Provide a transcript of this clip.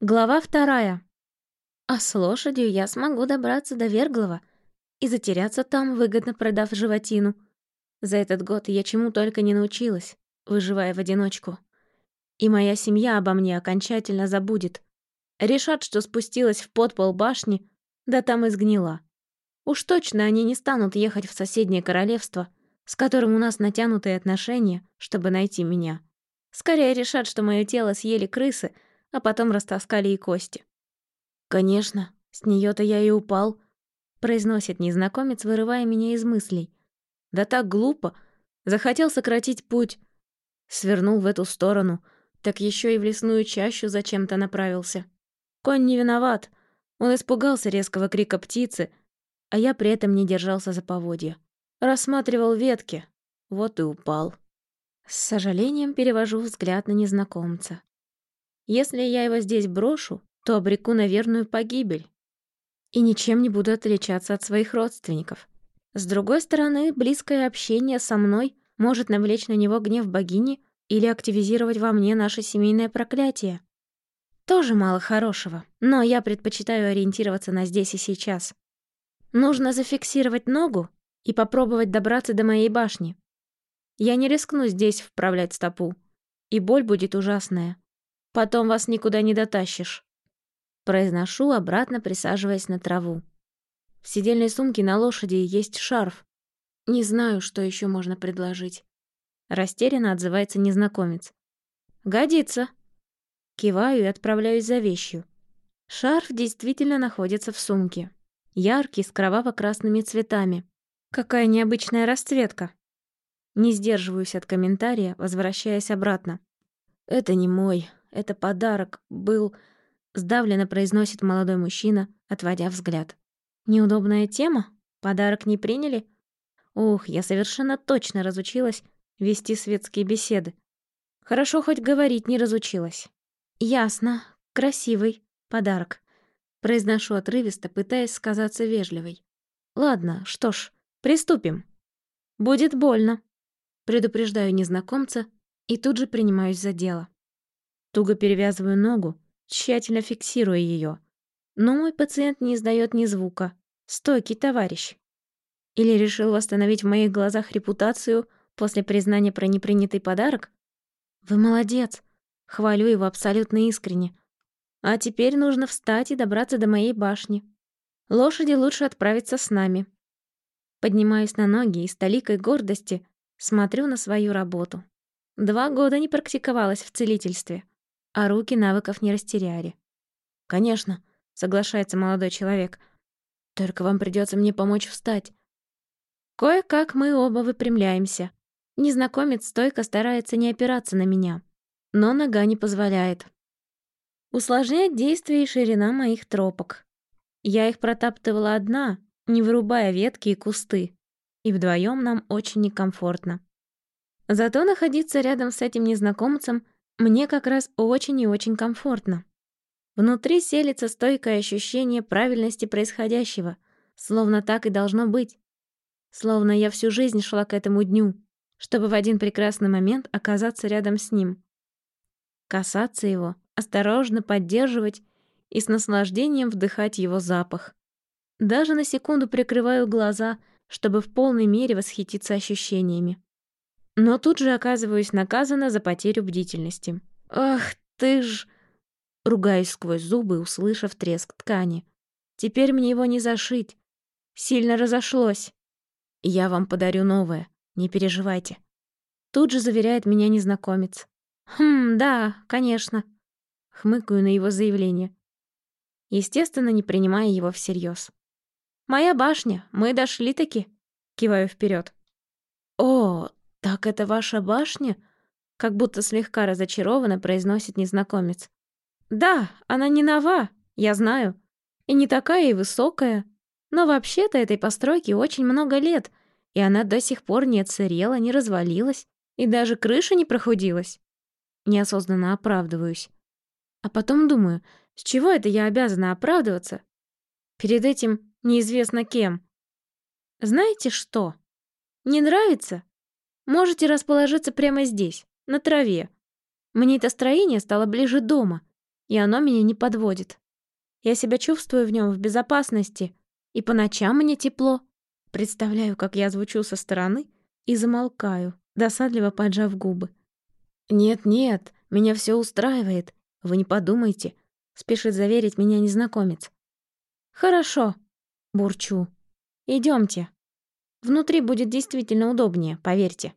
Глава вторая. А с лошадью я смогу добраться до Верглова и затеряться там, выгодно продав животину. За этот год я чему только не научилась, выживая в одиночку. И моя семья обо мне окончательно забудет. Решат, что спустилась в подпол башни, да там и сгнила. Уж точно они не станут ехать в соседнее королевство, с которым у нас натянутые отношения, чтобы найти меня. Скорее решат, что мое тело съели крысы — а потом растаскали и кости. «Конечно, с нее то я и упал», — произносит незнакомец, вырывая меня из мыслей. «Да так глупо. Захотел сократить путь. Свернул в эту сторону, так еще и в лесную чащу зачем-то направился. Конь не виноват. Он испугался резкого крика птицы, а я при этом не держался за поводья. Рассматривал ветки. Вот и упал. С сожалением перевожу взгляд на незнакомца. Если я его здесь брошу, то обреку на верную погибель. И ничем не буду отличаться от своих родственников. С другой стороны, близкое общение со мной может навлечь на него гнев богини или активизировать во мне наше семейное проклятие. Тоже мало хорошего, но я предпочитаю ориентироваться на здесь и сейчас. Нужно зафиксировать ногу и попробовать добраться до моей башни. Я не рискну здесь вправлять стопу, и боль будет ужасная. Потом вас никуда не дотащишь. Произношу, обратно присаживаясь на траву. В сидельной сумке на лошади есть шарф. Не знаю, что еще можно предложить. Растерянно отзывается незнакомец. «Годится». Киваю и отправляюсь за вещью. Шарф действительно находится в сумке. Яркий, с кроваво-красными цветами. Какая необычная расцветка. Не сдерживаюсь от комментария, возвращаясь обратно. «Это не мой», это подарок был...» — сдавленно произносит молодой мужчина, отводя взгляд. «Неудобная тема? Подарок не приняли?» Ух, я совершенно точно разучилась вести светские беседы. Хорошо хоть говорить не разучилась. «Ясно. Красивый. Подарок». Произношу отрывисто, пытаясь сказаться вежливой. «Ладно, что ж, приступим. Будет больно». Предупреждаю незнакомца и тут же принимаюсь за дело. Туго перевязываю ногу, тщательно фиксируя ее. Но мой пациент не издает ни звука. Стойкий товарищ. Или решил восстановить в моих глазах репутацию после признания про непринятый подарок? Вы молодец. Хвалю его абсолютно искренне. А теперь нужно встать и добраться до моей башни. Лошади лучше отправиться с нами. Поднимаюсь на ноги и с толикой гордости смотрю на свою работу. Два года не практиковалась в целительстве а руки навыков не растеряли. «Конечно», — соглашается молодой человек. «Только вам придется мне помочь встать». Кое-как мы оба выпрямляемся. Незнакомец стойко старается не опираться на меня, но нога не позволяет. Усложняет действие и ширина моих тропок. Я их протаптывала одна, не вырубая ветки и кусты, и вдвоем нам очень некомфортно. Зато находиться рядом с этим незнакомцем — мне как раз очень и очень комфортно. Внутри селится стойкое ощущение правильности происходящего, словно так и должно быть. Словно я всю жизнь шла к этому дню, чтобы в один прекрасный момент оказаться рядом с ним. Касаться его, осторожно поддерживать и с наслаждением вдыхать его запах. Даже на секунду прикрываю глаза, чтобы в полной мере восхититься ощущениями. Но тут же оказываюсь наказана за потерю бдительности. «Ах ты ж...» Ругаюсь сквозь зубы, услышав треск ткани. «Теперь мне его не зашить. Сильно разошлось. Я вам подарю новое, не переживайте». Тут же заверяет меня незнакомец. «Хм, да, конечно». Хмыкаю на его заявление. Естественно, не принимая его всерьез. «Моя башня, мы дошли-таки», — киваю вперед. «О, «Так это ваша башня?» Как будто слегка разочарованно произносит незнакомец. «Да, она не нова, я знаю. И не такая и высокая. Но вообще-то этой постройке очень много лет, и она до сих пор не отсырела, не развалилась, и даже крыша не прохудилась». Неосознанно оправдываюсь. А потом думаю, с чего это я обязана оправдываться? Перед этим неизвестно кем. Знаете что? Не нравится? Можете расположиться прямо здесь, на траве. Мне это строение стало ближе дома. и оно меня не подводит. Я себя чувствую в нем в безопасности, и по ночам мне тепло. Представляю, как я звучу со стороны и замолкаю, досадливо поджав губы. «Нет-нет, меня все устраивает. Вы не подумайте», — спешит заверить меня незнакомец. «Хорошо», — бурчу. Идемте. Внутри будет действительно удобнее, поверьте».